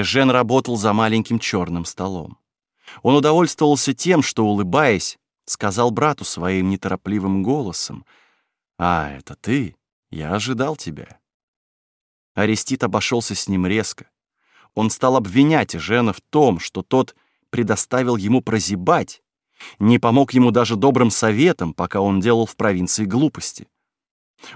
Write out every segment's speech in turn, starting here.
Эжен работал за маленьким черным столом. Он удовольствовался тем, что, улыбаясь, сказал брату своим неторопливым голосом, «А, это ты? Я ожидал тебя». Арестит обошелся с ним резко. Он стал обвинять Эжена в том, что тот предоставил ему прозябать, не помог ему даже добрым советом, пока он делал в провинции глупости.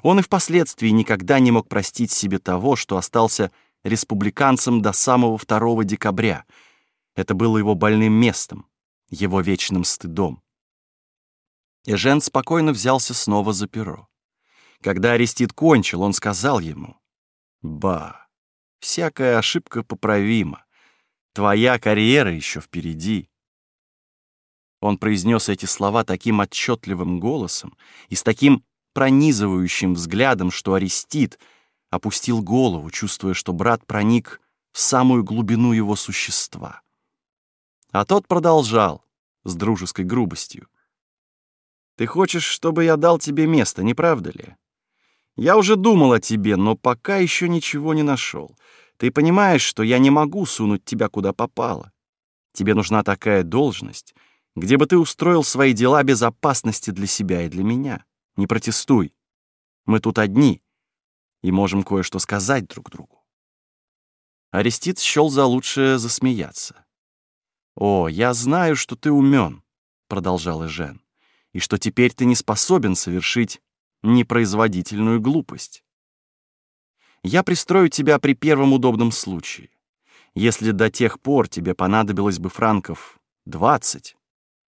Он и впоследствии никогда не мог простить себе того, что остался республиканцем до самого 2 декабря. Это было его больным местом, его вечным стыдом. Эжен спокойно взялся снова за перо. Когда Арестит кончил, он сказал ему, «Ба, всякая ошибка поправима. Твоя карьера еще впереди». Он произнес эти слова таким отчетливым голосом и с таким пронизывающим взглядом, что Арестит опустил голову, чувствуя, что брат проник в самую глубину его существа. А тот продолжал с дружеской грубостью. «Ты хочешь, чтобы я дал тебе место, не правда ли? Я уже думал о тебе, но пока еще ничего не нашел. Ты понимаешь, что я не могу сунуть тебя куда попало. Тебе нужна такая должность, где бы ты устроил свои дела безопасности для себя и для меня. Не протестуй. Мы тут одни и можем кое-что сказать друг другу. Арестит счел за лучшее засмеяться. «О, я знаю, что ты умен», — продолжал Эжен, «и что теперь ты не способен совершить непроизводительную глупость. Я пристрою тебя при первом удобном случае. Если до тех пор тебе понадобилось бы франков двадцать,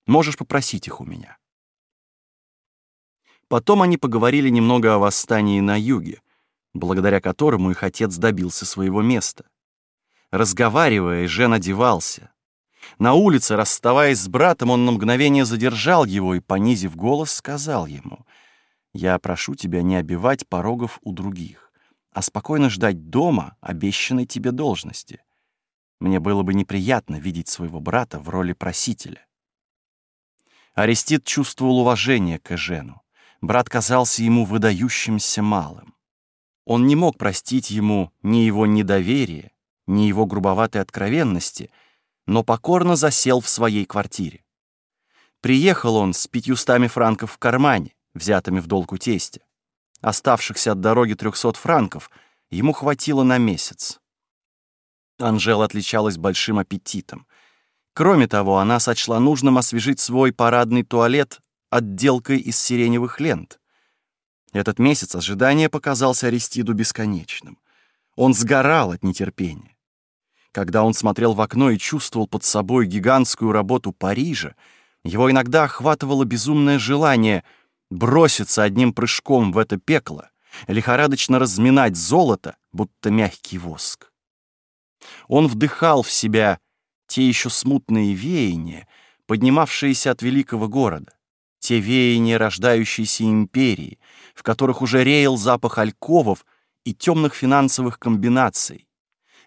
можешь попросить их у меня. Потом они поговорили немного о восстании на юге, благодаря которому их отец добился своего места. Разговаривая, Жен одевался. На улице, расставаясь с братом, он на мгновение задержал его и, понизив голос, сказал ему, «Я прошу тебя не обивать порогов у других, а спокойно ждать дома обещанной тебе должности. Мне было бы неприятно видеть своего брата в роли просителя». Арестит чувствовал уважение к Эжену брат казался ему выдающимся малым. Он не мог простить ему ни его недоверие, ни его грубоватой откровенности, но покорно засел в своей квартире. Приехал он с пятьюстами франков в кармане, взятыми в долг у тестя. Оставшихся от дороги трехсот франков ему хватило на месяц. Анжела отличалась большим аппетитом. Кроме того, она сочла нужным освежить свой парадный туалет отделкой из сиреневых лент. Этот месяц ожидания показался Аристиду бесконечным. Он сгорал от нетерпения. Когда он смотрел в окно и чувствовал под собой гигантскую работу Парижа, его иногда охватывало безумное желание броситься одним прыжком в это пекло, лихорадочно разминать золото, будто мягкий воск. Он вдыхал в себя те еще смутные веяния, поднимавшиеся от великого города те веяния рождающейся империи, в которых уже реял запах альковов и темных финансовых комбинаций,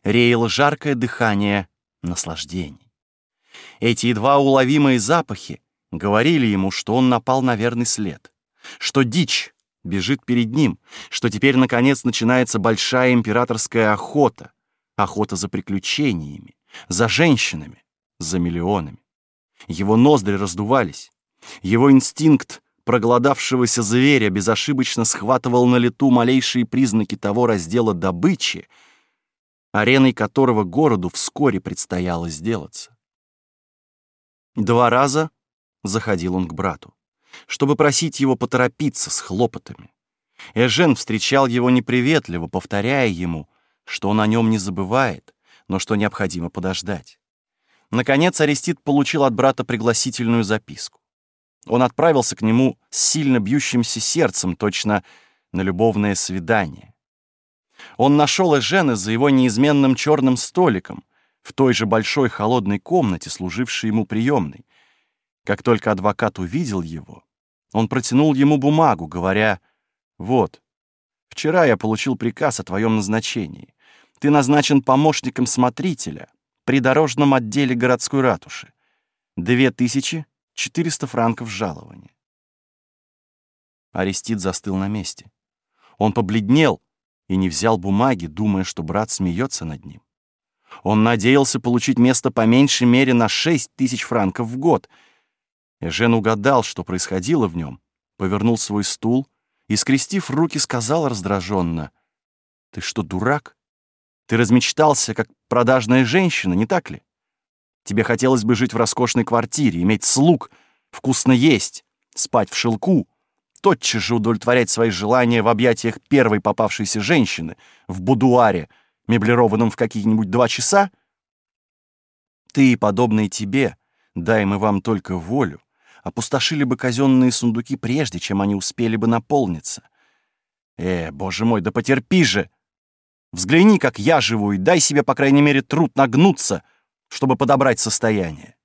реяло жаркое дыхание наслаждений. Эти едва уловимые запахи говорили ему, что он напал на верный след, что дичь бежит перед ним, что теперь, наконец, начинается большая императорская охота, охота за приключениями, за женщинами, за миллионами. Его ноздри раздувались, его инстинкт проголодавшегося зверя безошибочно схватывал на лету малейшие признаки того раздела добычи, ареной которого городу вскоре предстояло сделаться. Два раза заходил он к брату, чтобы просить его поторопиться с хлопотами. Эжен встречал его неприветливо, повторяя ему, что он о нем не забывает, но что необходимо подождать. Наконец Арестит получил от брата пригласительную записку. Он отправился к нему с сильно бьющимся сердцем, точно на любовное свидание. Он нашел Эжена за его неизменным черным столиком в той же большой холодной комнате, служившей ему приемной. Как только адвокат увидел его, он протянул ему бумагу, говоря, «Вот, вчера я получил приказ о твоем назначении. Ты назначен помощником смотрителя при дорожном отделе городской ратуши. Две тысячи 400 франков жалования. Арестит застыл на месте. Он побледнел и не взял бумаги, думая, что брат смеется над ним. Он надеялся получить место по меньшей мере на шесть тысяч франков в год. Эжен угадал, что происходило в нем, повернул свой стул и, скрестив руки, сказал раздраженно, «Ты что, дурак? Ты размечтался, как продажная женщина, не так ли? Тебе хотелось бы жить в роскошной квартире, иметь слуг, вкусно есть, спать в шелку, тотчас же удовлетворять свои желания в объятиях первой попавшейся женщины в будуаре, меблированном в какие-нибудь два часа? Ты и подобные тебе, дай мы вам только волю, опустошили бы казенные сундуки прежде, чем они успели бы наполниться. Э, боже мой, да потерпи же! Взгляни, как я живу, и дай себе, по крайней мере, труд нагнуться, чтобы подобрать состояние.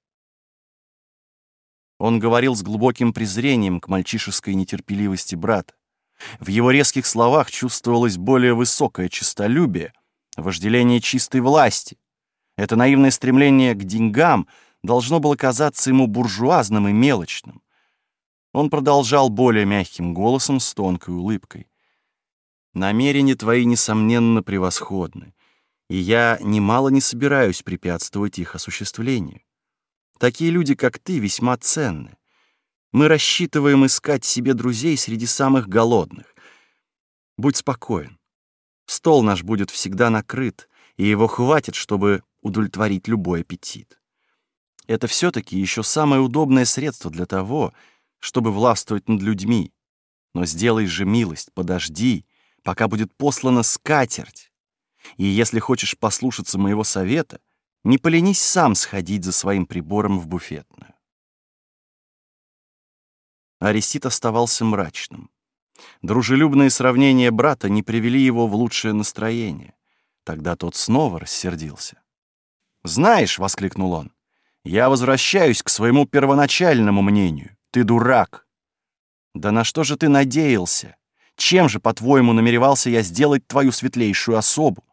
Он говорил с глубоким презрением к мальчишеской нетерпеливости брата. В его резких словах чувствовалось более высокое честолюбие, вожделение чистой власти. Это наивное стремление к деньгам должно было казаться ему буржуазным и мелочным. Он продолжал более мягким голосом с тонкой улыбкой. Намерения твои, несомненно, превосходны, и я немало не собираюсь препятствовать их осуществлению. Такие люди, как ты, весьма ценны. Мы рассчитываем искать себе друзей среди самых голодных. Будь спокоен. Стол наш будет всегда накрыт, и его хватит, чтобы удовлетворить любой аппетит. Это все-таки еще самое удобное средство для того, чтобы властвовать над людьми. Но сделай же милость, подожди, пока будет послана скатерть. И если хочешь послушаться моего совета, не поленись сам сходить за своим прибором в буфетную. Арестит оставался мрачным. Дружелюбные сравнения брата не привели его в лучшее настроение. Тогда тот снова рассердился. «Знаешь», — воскликнул он, — «я возвращаюсь к своему первоначальному мнению. Ты дурак». «Да на что же ты надеялся? Чем же, по-твоему, намеревался я сделать твою светлейшую особу?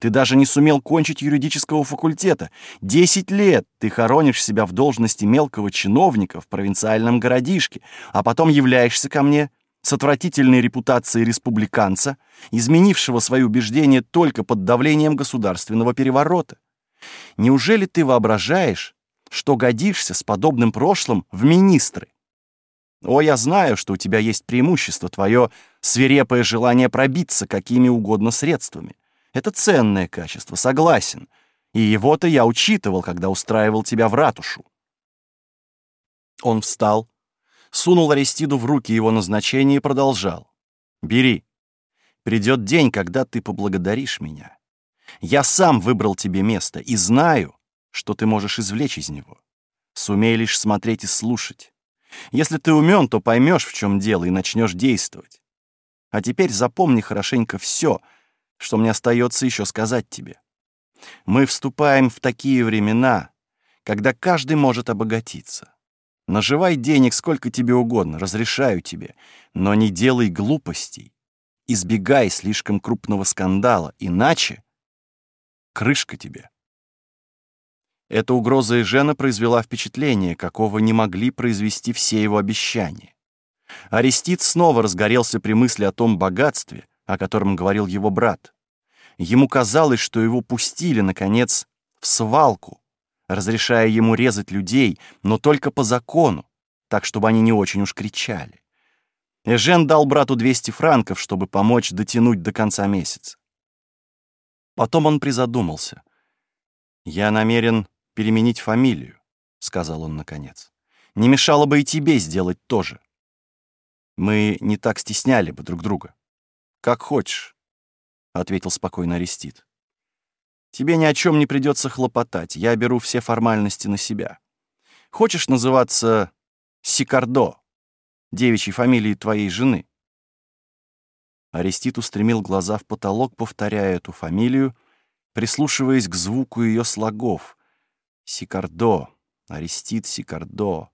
Ты даже не сумел кончить юридического факультета. Десять лет ты хоронишь себя в должности мелкого чиновника в провинциальном городишке, а потом являешься ко мне с отвратительной репутацией республиканца, изменившего свои убеждения только под давлением государственного переворота. Неужели ты воображаешь, что годишься с подобным прошлым в министры? О, я знаю, что у тебя есть преимущество, твое свирепое желание пробиться какими угодно средствами. Это ценное качество, согласен. И его-то я учитывал, когда устраивал тебя в ратушу. Он встал, сунул Аристиду в руки его назначение и продолжал. «Бери. Придет день, когда ты поблагодаришь меня. Я сам выбрал тебе место и знаю, что ты можешь извлечь из него. Сумей лишь смотреть и слушать. Если ты умен, то поймешь, в чем дело, и начнешь действовать. А теперь запомни хорошенько все, что мне остается еще сказать тебе. Мы вступаем в такие времена, когда каждый может обогатиться. Наживай денег сколько тебе угодно, разрешаю тебе, но не делай глупостей. Избегай слишком крупного скандала, иначе крышка тебе. Эта угроза Эжена произвела впечатление, какого не могли произвести все его обещания. Арестит снова разгорелся при мысли о том богатстве, о котором говорил его брат. Ему казалось, что его пустили, наконец, в свалку, разрешая ему резать людей, но только по закону, так, чтобы они не очень уж кричали. Эжен дал брату 200 франков, чтобы помочь дотянуть до конца месяца. Потом он призадумался. «Я намерен переменить фамилию», — сказал он наконец. «Не мешало бы и тебе сделать то же. Мы не так стесняли бы друг друга. Как хочешь», — ответил спокойно Арестит. «Тебе ни о чем не придется хлопотать, я беру все формальности на себя. Хочешь называться Сикардо, девичьей фамилией твоей жены?» Арестит устремил глаза в потолок, повторяя эту фамилию, прислушиваясь к звуку ее слогов, Сикардо. Арестит Сикардо.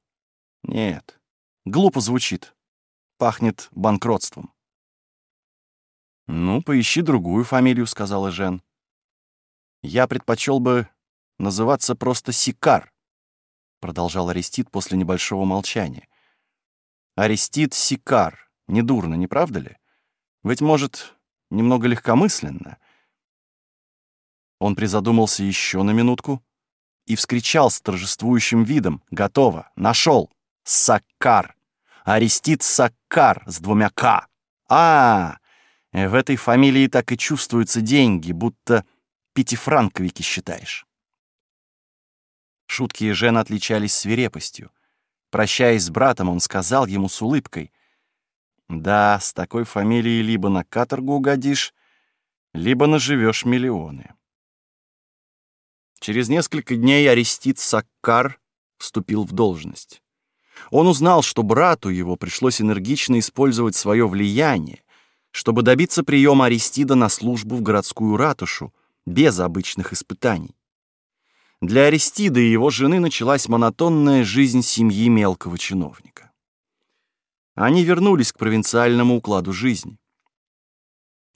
Нет. Глупо звучит. Пахнет банкротством. «Ну, поищи другую фамилию», — сказала Жен. «Я предпочел бы называться просто Сикар», — продолжал Арестит после небольшого молчания. «Арестит Сикар. Недурно, не правда ли? Ведь, может, немного легкомысленно. Он призадумался еще на минутку и вскричал с торжествующим видом «Готово! Нашел! Саккар! Арестит Саккар с двумя «К». А, в этой фамилии так и чувствуются деньги, будто пятифранковики считаешь». Шутки Ежена отличались свирепостью. Прощаясь с братом, он сказал ему с улыбкой, «Да, с такой фамилией либо на каторгу угодишь, либо наживешь миллионы». Через несколько дней Арестит Саккар вступил в должность. Он узнал, что брату его пришлось энергично использовать свое влияние, чтобы добиться приема Аристида на службу в городскую ратушу без обычных испытаний. Для Аристида и его жены началась монотонная жизнь семьи мелкого чиновника. Они вернулись к провинциальному укладу жизни.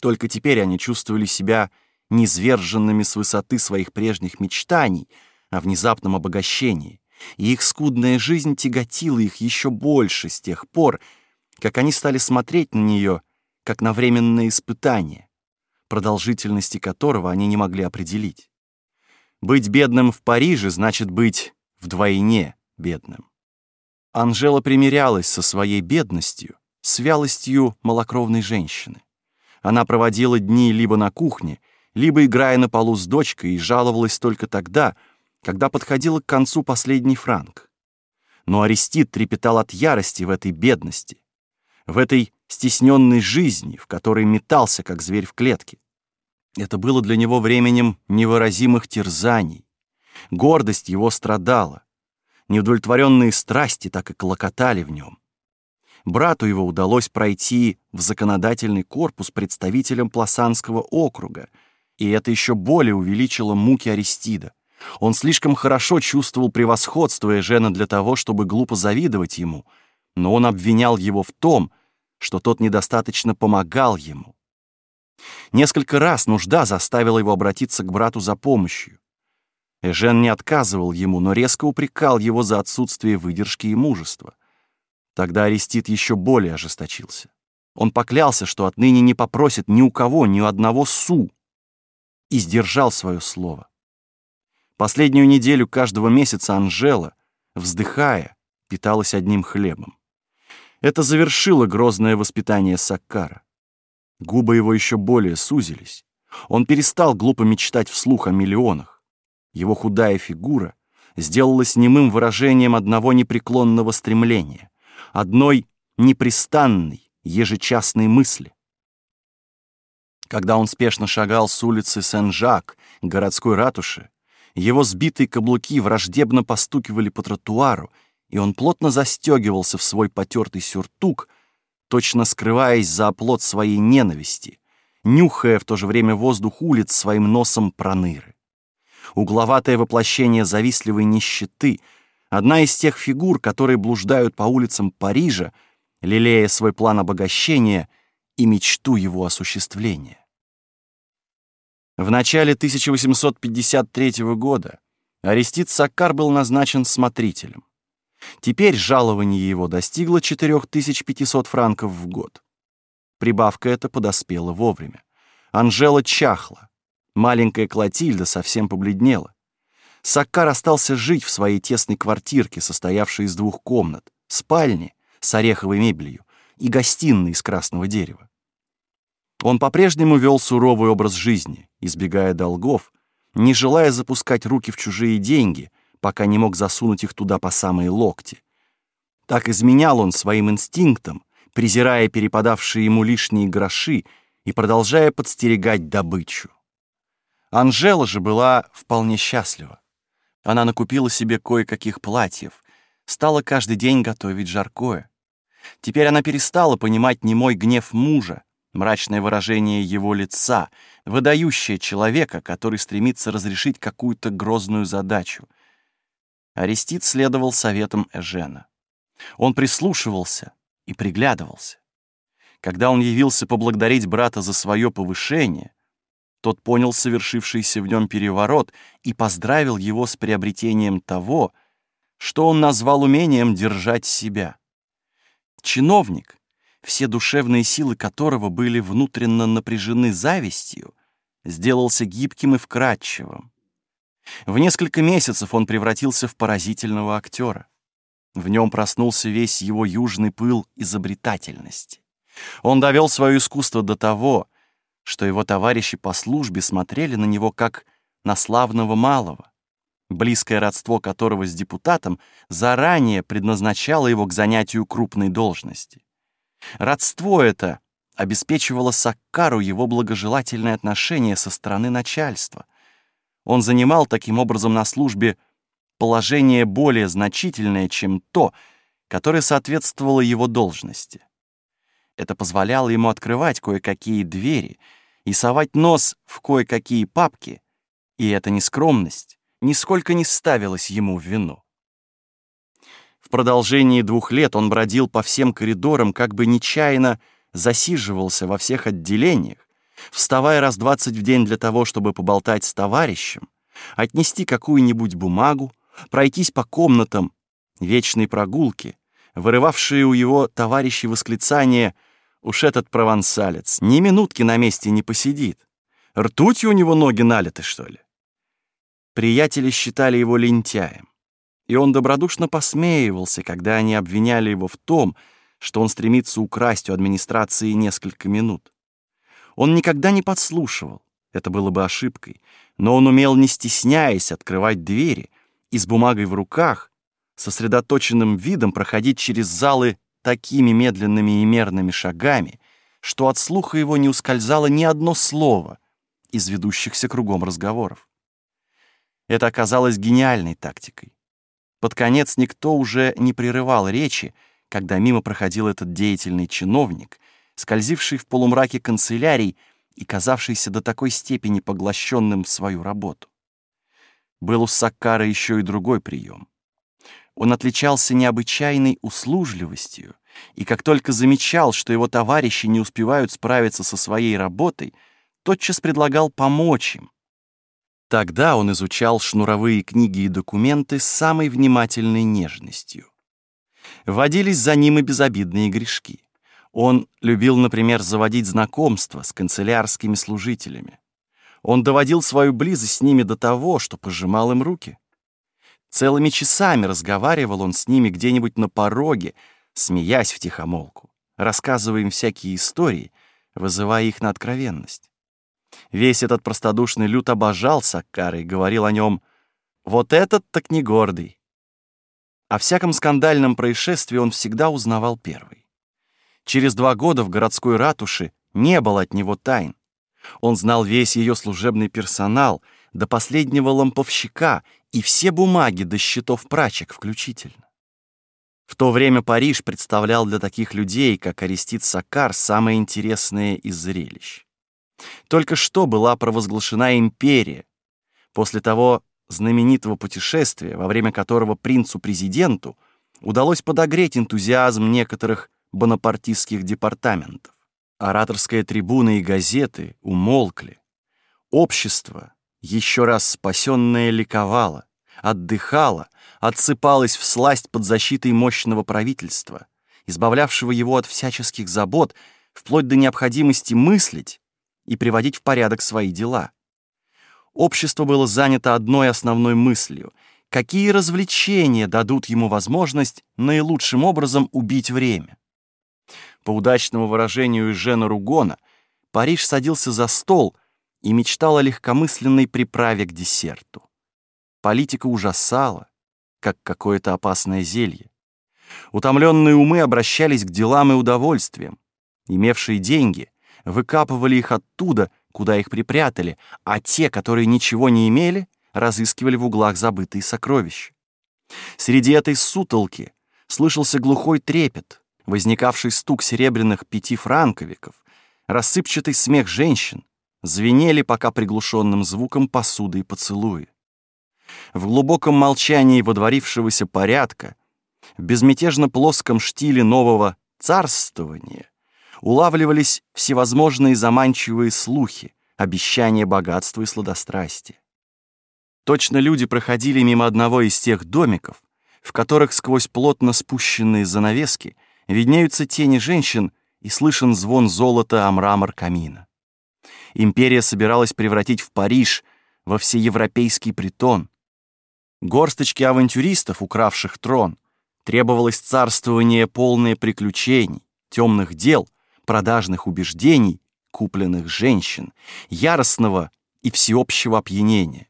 Только теперь они чувствовали себя низверженными с высоты своих прежних мечтаний о внезапном обогащении, и их скудная жизнь тяготила их еще больше с тех пор, как они стали смотреть на нее как на временное испытание, продолжительности которого они не могли определить. Быть бедным в Париже значит быть вдвойне бедным. Анжела примирялась со своей бедностью, с вялостью малокровной женщины. Она проводила дни либо на кухне, либо играя на полу с дочкой и жаловалась только тогда, когда подходила к концу последний франк. Но Арестит трепетал от ярости в этой бедности, в этой стесненной жизни, в которой метался, как зверь в клетке. Это было для него временем невыразимых терзаний. Гордость его страдала. Неудовлетворенные страсти так и клокотали в нем. Брату его удалось пройти в законодательный корпус представителем Пласанского округа — и это еще более увеличило муки Аристида. Он слишком хорошо чувствовал превосходство Эжена для того, чтобы глупо завидовать ему, но он обвинял его в том, что тот недостаточно помогал ему. Несколько раз нужда заставила его обратиться к брату за помощью. Эжен не отказывал ему, но резко упрекал его за отсутствие выдержки и мужества. Тогда Аристид еще более ожесточился. Он поклялся, что отныне не попросит ни у кого ни одного су, и сдержал свое слово. Последнюю неделю каждого месяца Анжела, вздыхая, питалась одним хлебом. Это завершило грозное воспитание Саккара. Губы его еще более сузились. Он перестал глупо мечтать вслух о миллионах. Его худая фигура сделалась немым выражением одного непреклонного стремления, одной непрестанной, ежечасной мысли. Когда он спешно шагал с улицы Сен-Жак городской ратуше, его сбитые каблуки враждебно постукивали по тротуару, и он плотно застегивался в свой потертый сюртук, точно скрываясь за оплот своей ненависти, нюхая в то же время воздух улиц своим носом проныры. Угловатое воплощение завистливой нищеты, одна из тех фигур, которые блуждают по улицам Парижа, лелея свой план обогащения и мечту его осуществления. В начале 1853 года Арестит Саккар был назначен смотрителем. Теперь жалование его достигло 4500 франков в год. Прибавка эта подоспела вовремя. Анжела чахла. Маленькая Клотильда совсем побледнела. Саккар остался жить в своей тесной квартирке, состоявшей из двух комнат, спальни с ореховой мебелью и гостиной из красного дерева. Он по-прежнему вел суровый образ жизни, избегая долгов, не желая запускать руки в чужие деньги, пока не мог засунуть их туда по самые локти. Так изменял он своим инстинктам, презирая перепадавшие ему лишние гроши и продолжая подстерегать добычу. Анжела же была вполне счастлива. Она накупила себе кое-каких платьев, стала каждый день готовить жаркое. Теперь она перестала понимать немой гнев мужа, мрачное выражение его лица, выдающее человека, который стремится разрешить какую-то грозную задачу. Арестит следовал советам Эжена. Он прислушивался и приглядывался. Когда он явился поблагодарить брата за свое повышение, тот понял совершившийся в нем переворот и поздравил его с приобретением того, что он назвал умением держать себя. Чиновник, все душевные силы которого были внутренно напряжены завистью, сделался гибким и вкрадчивым. В несколько месяцев он превратился в поразительного актера. В нем проснулся весь его южный пыл изобретательности. Он довел свое искусство до того, что его товарищи по службе смотрели на него как на славного малого, близкое родство которого с депутатом заранее предназначало его к занятию крупной должности. Родство это обеспечивало Саккару его благожелательное отношение со стороны начальства. Он занимал таким образом на службе положение более значительное, чем то, которое соответствовало его должности. Это позволяло ему открывать кое-какие двери и совать нос в кое-какие папки, и эта нескромность нисколько не ставилась ему в вину. В продолжении двух лет он бродил по всем коридорам, как бы нечаянно засиживался во всех отделениях, вставая раз двадцать в день для того, чтобы поболтать с товарищем, отнести какую-нибудь бумагу, пройтись по комнатам, вечной прогулки, вырывавшие у его товарищей восклицание «Уж этот провансалец ни минутки на месте не посидит. Ртуть у него ноги налиты, что ли?» Приятели считали его лентяем, и он добродушно посмеивался, когда они обвиняли его в том, что он стремится украсть у администрации несколько минут. Он никогда не подслушивал, это было бы ошибкой, но он умел, не стесняясь, открывать двери и с бумагой в руках, сосредоточенным видом проходить через залы такими медленными и мерными шагами, что от слуха его не ускользало ни одно слово из ведущихся кругом разговоров. Это оказалось гениальной тактикой. Под конец никто уже не прерывал речи, когда мимо проходил этот деятельный чиновник, скользивший в полумраке канцелярий и казавшийся до такой степени поглощенным в свою работу. Был у Саккара еще и другой прием. Он отличался необычайной услужливостью, и как только замечал, что его товарищи не успевают справиться со своей работой, тотчас предлагал помочь им. Тогда он изучал шнуровые книги и документы с самой внимательной нежностью водились за ним и безобидные грешки. Он любил, например, заводить знакомства с канцелярскими служителями. Он доводил свою близость с ними до того, что пожимал им руки. Целыми часами разговаривал он с ними где-нибудь на пороге, смеясь в тихомолку, рассказывая им всякие истории, вызывая их на откровенность. Весь этот простодушный люд обожал Саккара и говорил о нем «Вот этот так не гордый, о всяком скандальном происшествии он всегда узнавал первый. Через два года в городской ратуше не было от него тайн. Он знал весь ее служебный персонал, до последнего ламповщика и все бумаги до счетов прачек включительно. В то время Париж представлял для таких людей, как Арестит Сакар, самое интересное из зрелищ. Только что была провозглашена империя. После того знаменитого путешествия, во время которого принцу-президенту удалось подогреть энтузиазм некоторых бонапартистских департаментов. Ораторская трибуна и газеты умолкли. Общество, еще раз спасенное, ликовало, отдыхало, отсыпалось в сласть под защитой мощного правительства, избавлявшего его от всяческих забот, вплоть до необходимости мыслить и приводить в порядок свои дела. Общество было занято одной основной мыслью — какие развлечения дадут ему возможность наилучшим образом убить время. По удачному выражению Жена Ругона, Париж садился за стол и мечтал о легкомысленной приправе к десерту. Политика ужасала, как какое-то опасное зелье. Утомленные умы обращались к делам и удовольствиям. Имевшие деньги выкапывали их оттуда — куда их припрятали, а те, которые ничего не имели, разыскивали в углах забытые сокровища. Среди этой сутолки слышался глухой трепет, возникавший стук серебряных пятифранковиков, рассыпчатый смех женщин, звенели пока приглушенным звуком посуды и поцелуи. В глубоком молчании водворившегося порядка, в безмятежно плоском штиле нового царствования, улавливались всевозможные заманчивые слухи, обещания богатства и сладострастия. Точно люди проходили мимо одного из тех домиков, в которых сквозь плотно спущенные занавески виднеются тени женщин и слышен звон золота о мрамор камина. Империя собиралась превратить в Париж во всеевропейский притон. Горсточки авантюристов, укравших трон, требовалось царствование полное приключений, темных дел, продажных убеждений, купленных женщин, яростного и всеобщего опьянения.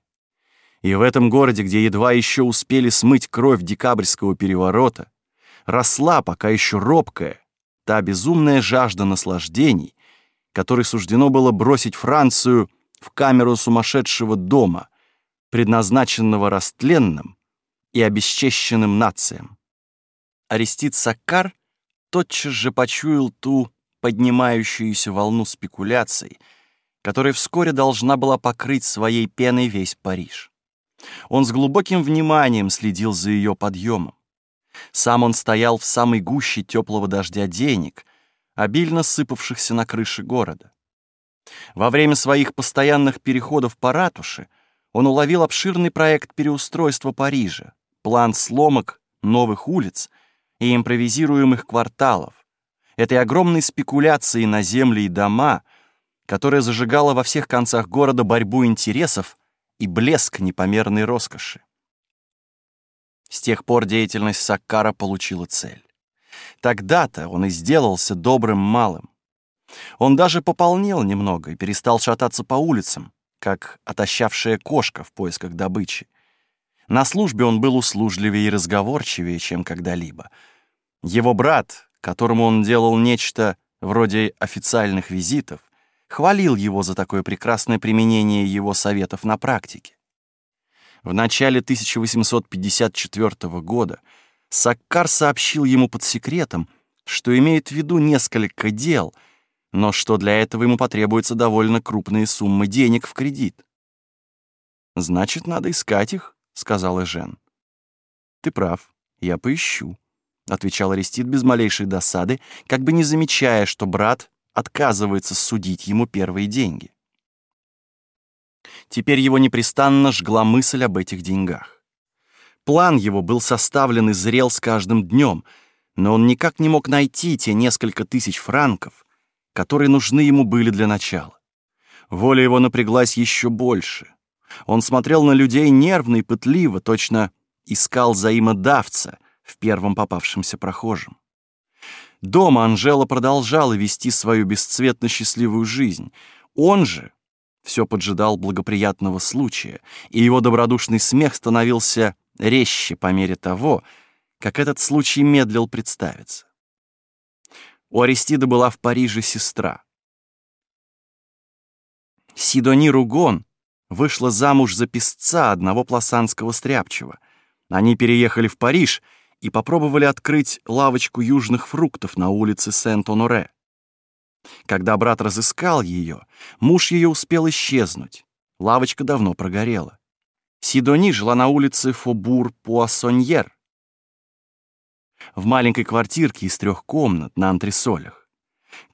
И в этом городе, где едва еще успели смыть кровь декабрьского переворота, росла пока еще робкая, та безумная жажда наслаждений, которой суждено было бросить Францию в камеру сумасшедшего дома, предназначенного растленным и обесчещенным нациям. Арестит Саккар тотчас же почуял ту поднимающуюся волну спекуляций, которая вскоре должна была покрыть своей пеной весь Париж. Он с глубоким вниманием следил за ее подъемом. Сам он стоял в самой гуще теплого дождя денег, обильно сыпавшихся на крыше города. Во время своих постоянных переходов по ратуше он уловил обширный проект переустройства Парижа, план сломок новых улиц и импровизируемых кварталов, этой огромной спекуляции на земли и дома, которая зажигала во всех концах города борьбу интересов и блеск непомерной роскоши. С тех пор деятельность Саккара получила цель. Тогда-то он и сделался добрым малым. Он даже пополнел немного и перестал шататься по улицам, как отощавшая кошка в поисках добычи. На службе он был услужливее и разговорчивее, чем когда-либо. Его брат, которому он делал нечто вроде официальных визитов, хвалил его за такое прекрасное применение его советов на практике. В начале 1854 года Саккар сообщил ему под секретом, что имеет в виду несколько дел, но что для этого ему потребуются довольно крупные суммы денег в кредит. «Значит, надо искать их», — сказала Жен. «Ты прав, я поищу», — отвечал Арестит без малейшей досады, как бы не замечая, что брат отказывается судить ему первые деньги. Теперь его непрестанно жгла мысль об этих деньгах. План его был составлен и зрел с каждым днем, но он никак не мог найти те несколько тысяч франков, которые нужны ему были для начала. Воля его напряглась еще больше. Он смотрел на людей нервно и пытливо, точно искал взаимодавца в первом попавшемся прохожем. Дома Анжела продолжала вести свою бесцветно счастливую жизнь. Он же все поджидал благоприятного случая, и его добродушный смех становился резче по мере того, как этот случай медлил представиться. У Аристида была в Париже сестра. Сидони Ругон вышла замуж за песца одного пласанского стряпчего. Они переехали в Париж и попробовали открыть лавочку южных фруктов на улице Сент-Оноре. Когда брат разыскал ее, муж ее успел исчезнуть. Лавочка давно прогорела. Сидони жила на улице Фобур-Пуассоньер, в маленькой квартирке из трех комнат на антресолях.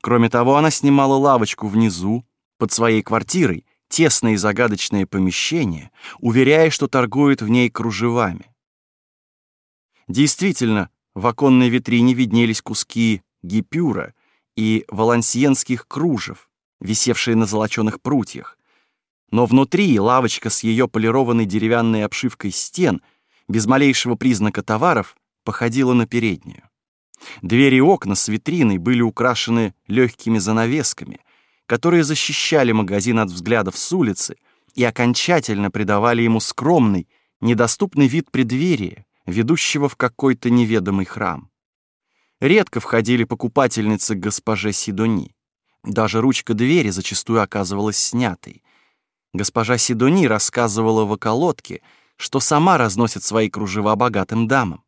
Кроме того, она снимала лавочку внизу, под своей квартирой, тесное и загадочное помещение, уверяя, что торгует в ней кружевами. Действительно, в оконной витрине виднелись куски гипюра и валансиенских кружев, висевшие на золоченых прутьях. Но внутри лавочка с ее полированной деревянной обшивкой стен, без малейшего признака товаров, походила на переднюю. Двери и окна с витриной были украшены легкими занавесками, которые защищали магазин от взглядов с улицы и окончательно придавали ему скромный, недоступный вид преддверия, ведущего в какой-то неведомый храм. Редко входили покупательницы к госпоже Сидони. Даже ручка двери зачастую оказывалась снятой. Госпожа Сидони рассказывала в околотке, что сама разносит свои кружева богатым дамам.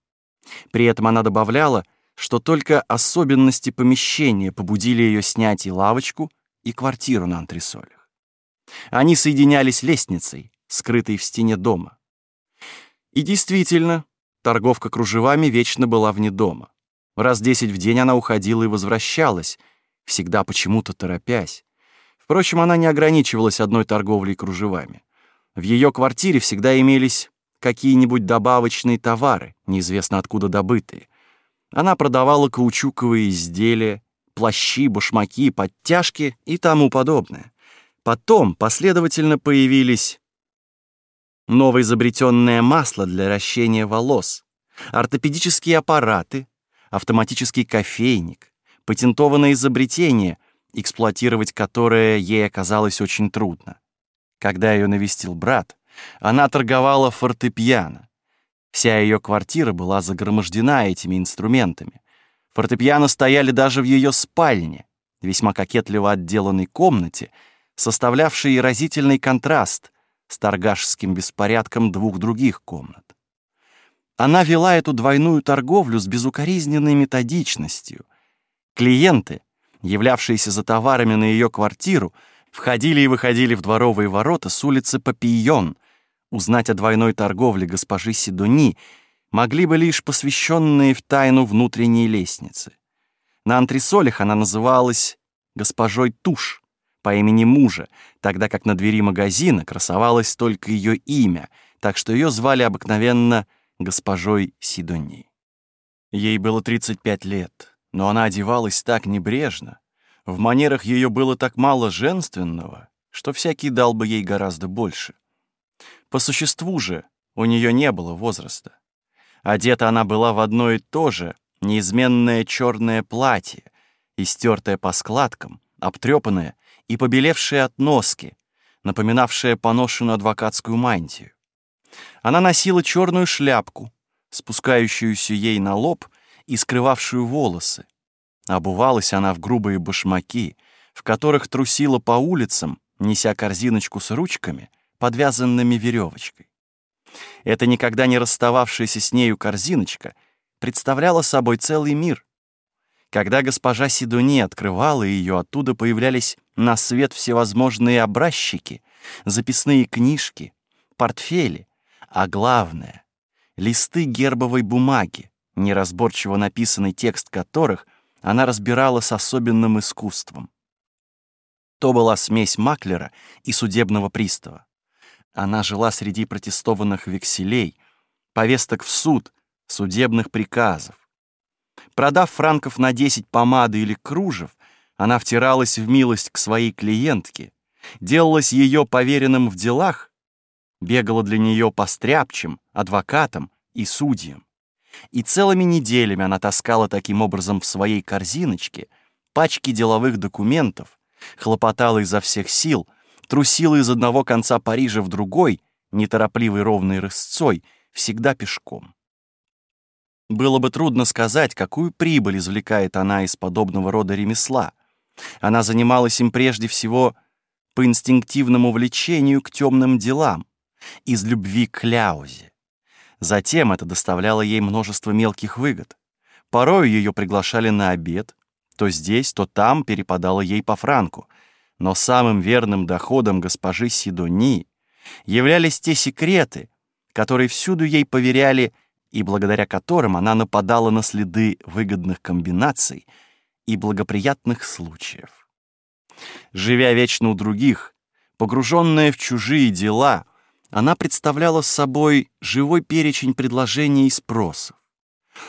При этом она добавляла, что только особенности помещения побудили ее снять и лавочку, и квартиру на антресолях. Они соединялись лестницей, скрытой в стене дома. И действительно, торговка кружевами вечно была вне дома. Раз десять в день она уходила и возвращалась, всегда почему-то торопясь. Впрочем, она не ограничивалась одной торговлей кружевами. В ее квартире всегда имелись какие-нибудь добавочные товары, неизвестно откуда добытые. Она продавала каучуковые изделия, плащи, башмаки, подтяжки и тому подобное. Потом последовательно появились новоизобретенное масло для ращения волос, ортопедические аппараты, автоматический кофейник, патентованное изобретение, эксплуатировать которое ей оказалось очень трудно. Когда ее навестил брат, она торговала фортепиано. Вся ее квартира была загромождена этими инструментами. Фортепиано стояли даже в ее спальне, весьма кокетливо отделанной комнате, составлявшей разительный контраст с торгашским беспорядком двух других комнат. Она вела эту двойную торговлю с безукоризненной методичностью. Клиенты, являвшиеся за товарами на ее квартиру, входили и выходили в дворовые ворота с улицы Папийон. Узнать о двойной торговле госпожи Сидони могли бы лишь посвященные в тайну внутренней лестницы. На антресолях она называлась госпожой Туш по имени мужа, тогда как на двери магазина красовалось только ее имя, так что ее звали обыкновенно госпожой Сидони. Ей было 35 лет, но она одевалась так небрежно, в манерах ее было так мало женственного, что всякий дал бы ей гораздо больше. По существу же у нее не было возраста. Одета она была в одно и то же неизменное черное платье, истертое по складкам, обтрепанное и побелевшее от носки, напоминавшее поношенную адвокатскую мантию. Она носила черную шляпку, спускающуюся ей на лоб и скрывавшую волосы, Обувалась она в грубые башмаки, в которых трусила по улицам, неся корзиночку с ручками, подвязанными веревочкой. Эта никогда не расстававшаяся с нею корзиночка представляла собой целый мир. Когда госпожа Сидуни открывала ее, оттуда появлялись на свет всевозможные образчики, записные книжки, портфели, а главное — листы гербовой бумаги, неразборчиво написанный текст которых она разбирала с особенным искусством. То была смесь маклера и судебного пристава. Она жила среди протестованных векселей, повесток в суд, судебных приказов. Продав франков на 10 помады или кружев, она втиралась в милость к своей клиентке, делалась ее поверенным в делах, бегала для нее по стряпчим, адвокатам и судьям. И целыми неделями она таскала таким образом в своей корзиночке пачки деловых документов, хлопотала изо всех сил, трусила из одного конца Парижа в другой, неторопливой ровной рысцой, всегда пешком. Было бы трудно сказать, какую прибыль извлекает она из подобного рода ремесла. Она занималась им прежде всего по инстинктивному влечению к темным делам, из любви к Ляузе. Затем это доставляло ей множество мелких выгод. Порою ее приглашали на обед, то здесь, то там перепадало ей по франку. Но самым верным доходом госпожи Сидони являлись те секреты, которые всюду ей поверяли и благодаря которым она нападала на следы выгодных комбинаций и благоприятных случаев. Живя вечно у других, погруженная в чужие дела — она представляла собой живой перечень предложений и спросов.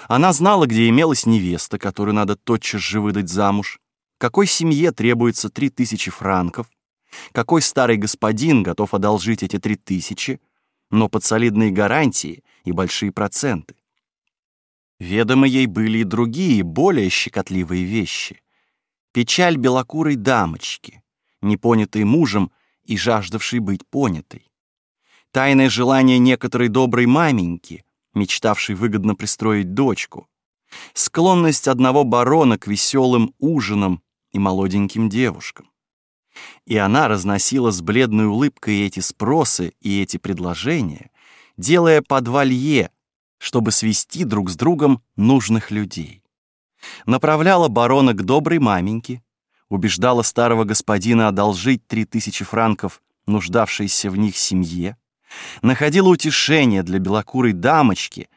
Она знала, где имелась невеста, которую надо тотчас же выдать замуж, какой семье требуется три тысячи франков, какой старый господин готов одолжить эти три тысячи, но под солидные гарантии и большие проценты. Ведомы ей были и другие, более щекотливые вещи. Печаль белокурой дамочки, непонятой мужем и жаждавшей быть понятой тайное желание некоторой доброй маменьки, мечтавшей выгодно пристроить дочку, склонность одного барона к веселым ужинам и молоденьким девушкам. И она разносила с бледной улыбкой эти спросы и эти предложения, делая подвалье, чтобы свести друг с другом нужных людей. Направляла барона к доброй маменьке, убеждала старого господина одолжить три тысячи франков нуждавшейся в них семье, находила утешение для белокурой дамочки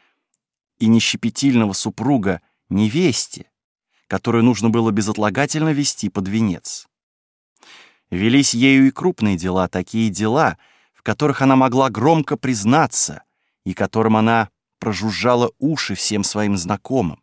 и нещепетильного супруга невесте, которую нужно было безотлагательно вести под венец. Велись ею и крупные дела, такие дела, в которых она могла громко признаться и которым она прожужжала уши всем своим знакомым.